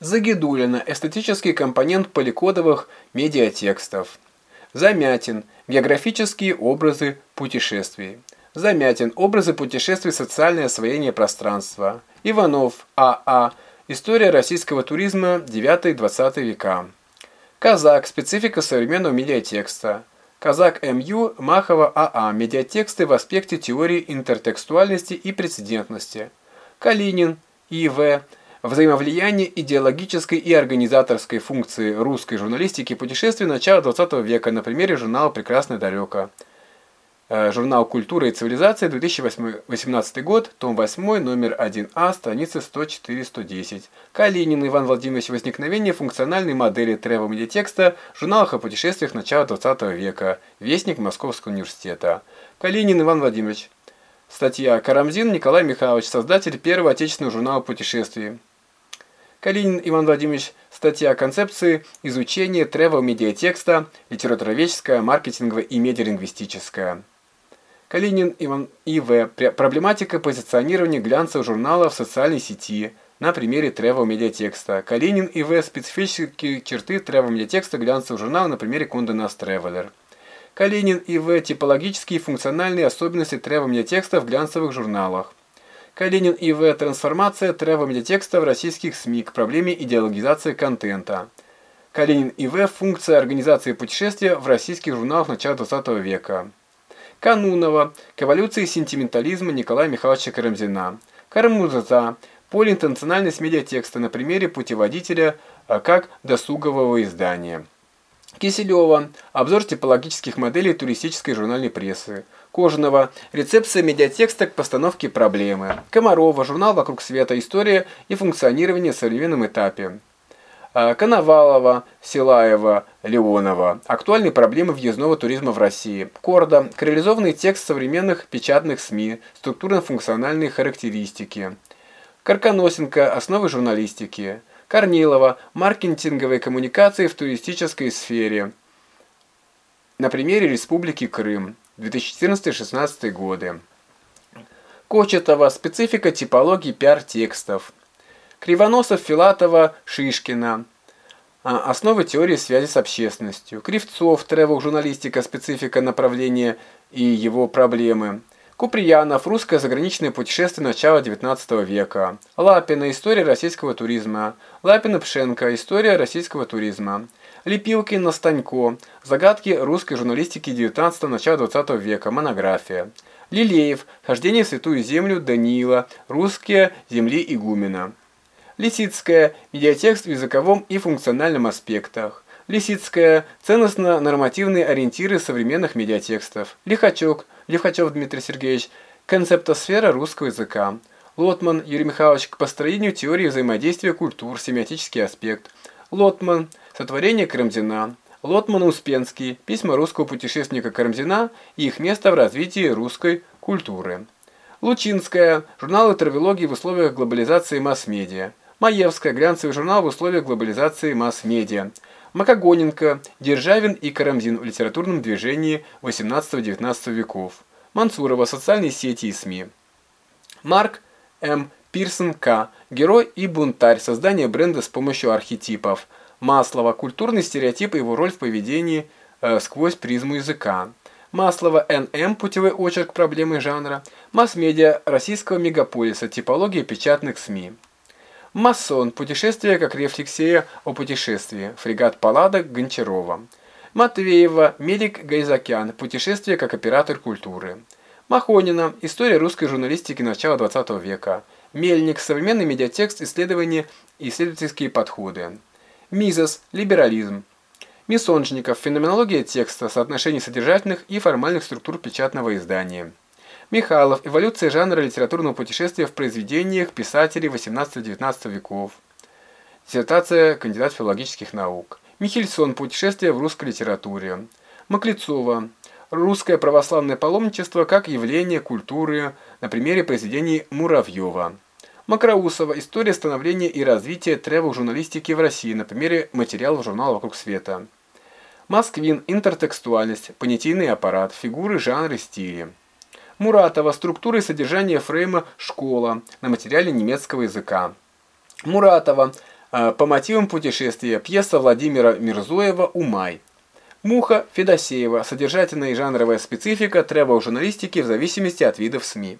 Загидулина – эстетический компонент поликодовых медиатекстов. Замятин – географические образы путешествий. Замятин – образы путешествий, социальное освоение пространства. Иванов А.А. История российского туризма 9-20 века. Казак – специфика современного медиатекста. Казак М.Ю. Махова А.А. Медиатексты в аспекте теории интертекстуальности и прецедентности. Калинин И.В. Взаимовлияние идеологической и организаторской функции русской журналистики путешествий начала XX века на примере журнала «Прекрасное далеко». Э, журнал «Культура и цивилизация», 2018 год, том 8, номер 1А, страницы 104-110. Калинин Иван Владимирович «Возникновение функциональной модели тревел-медиатекста в журналах о путешествиях начала XX века», Вестник Московского университета. Калинин Иван Владимирович. Статья «Карамзин Николай Михайлович, создатель первого отечественного журнала путешествий». Калинин Иван Владимирович. Статья о концепции изучения тревел-медиатекста, литературоведческая, маркетинговая и медиалингвистическая. Калинин Иван И.В. Проблематика позиционирования глянцевого журнала в социальной сети на примере тревел-медиатекста. Калинин И.В. Специфические черты тревел-медиатекста глянцевого журнала на примере Nast Traveler. Калинин И.В. Типологические и функциональные особенности тревел-медиатекста в глянцевых журналах. Калинин И.В. Трансформация тревел-медиатекста в российских СМИ к проблеме идеологизации контента. Калинин И.В. Функция организации путешествия в российских журналах начала XX века. Канунова. К эволюции сентиментализма Николая Михайловича Карамзина. Карамуза. Полиинтенциональность медиатекста на примере путеводителя а, как досугового издания. Киселева. Обзор типологических моделей туристической журнальной прессы. Кожаного. Рецепция медиатекста к постановке проблемы. Комарова. Журнал «Вокруг света. История и функционирование в современном этапе». А, Коновалова, Силаева, Леонова. Актуальные проблемы въездного туризма в России. Корда. Корреализованный текст современных печатных СМИ. Структурно-функциональные характеристики. Карканосенко. Основы журналистики. Корнилова. Маркетинговые коммуникации в туристической сфере. На примере Республики Крым. 2014-2016 годы. Кочетова. Специфика типологии пиар-текстов. Кривоносов, Филатова, Шишкина. А, основы теории связи с общественностью. Кривцов, тревел, журналистика, специфика направления и его проблемы. Куприянов, русское заграничное путешествие начала XIX века. Лапина, история российского туризма. Лапина-Пшенко, история российского туризма. Лепилкин, Настанько, загадки русской журналистики XIX начала XX века, монография. Лилеев, хождение в Святую Землю Даниила, русские земли игумена. Лисицкая, медиатекст в языковом и функциональном аспектах. Лисицкая, ценностно-нормативные ориентиры современных медиатекстов. Лихачев, Лихачев Дмитрий Сергеевич, концептосфера русского языка. Лотман Юрий Михайлович к построению теории взаимодействия культур, семиотический аспект. Лотман, сотворение Карамзина. Лотман Успенский, письма русского путешественника Карамзина и их место в развитии русской культуры. Лучинская, журнал травологии в условиях глобализации масс-медиа. Маевская, глянцевый журнал в условиях глобализации масс-медиа. Макогоненко, Державин и Карамзин в литературном движении 18-19 веков. Мансурова, социальные сети и СМИ. Марк М. Пирсон К. Герой и бунтарь. Создание бренда с помощью архетипов. Маслова. Культурный стереотип и его роль в поведении э, сквозь призму языка. Маслова Н.М. Путевой очерк проблемы жанра. Масс-медиа российского мегаполиса. Типология печатных СМИ. Масон. Путешествие как рефлексия о путешествии. Фрегат Паллада Гончарова. Матвеева. Медик Гайзакян. Путешествие как оператор культуры. Махонина. История русской журналистики начала 20 века. Мельник. Современный медиатекст, исследования и исследовательские подходы. Мизос. Либерализм. Мисонжников. Феноменология текста, соотношение содержательных и формальных структур печатного издания. Михайлов. Эволюция жанра литературного путешествия в произведениях писателей 18-19 веков. Диссертация кандидат филологических наук. Михельсон. Путешествие в русской литературе. Маклецова. Русское православное паломничество как явление культуры на примере произведений Муравьева. Макроусова. История становления и развития тревел-журналистики в России на примере материалов журнала «Вокруг света». Москвин. Интертекстуальность. Понятийный аппарат. Фигуры, жанры, стили. Муратова. Структура и содержание фрейма «Школа» на материале немецкого языка. Муратова. По мотивам путешествия пьеса Владимира Мирзоева «Умай». Муха Федосеева. Содержательная и жанровая специфика тревел-журналистики в зависимости от видов СМИ.